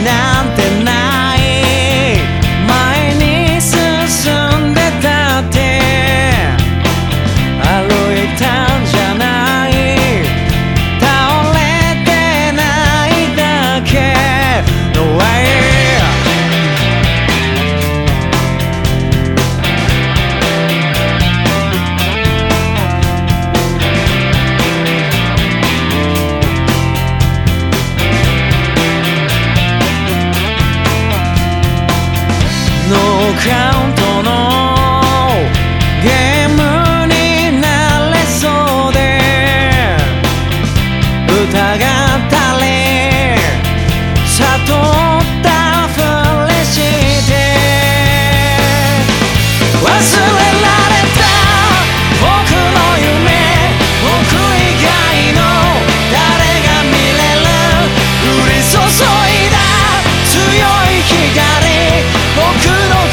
なんて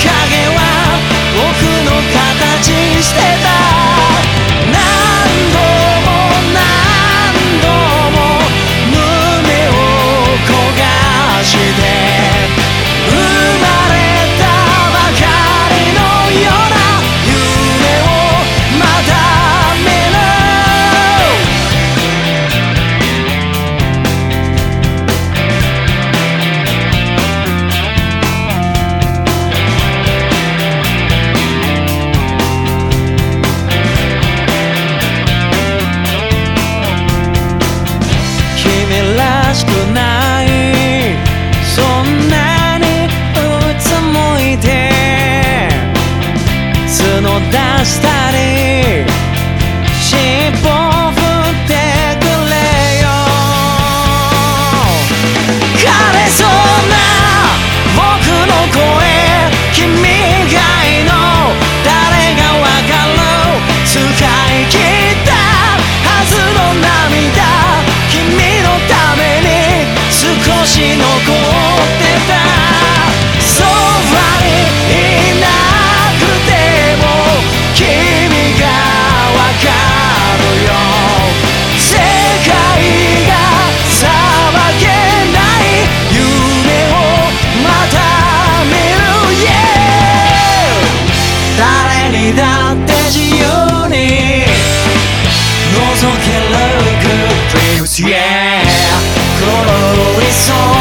影は僕の形してた。だって自由に覗ける Good dreams yeah この理想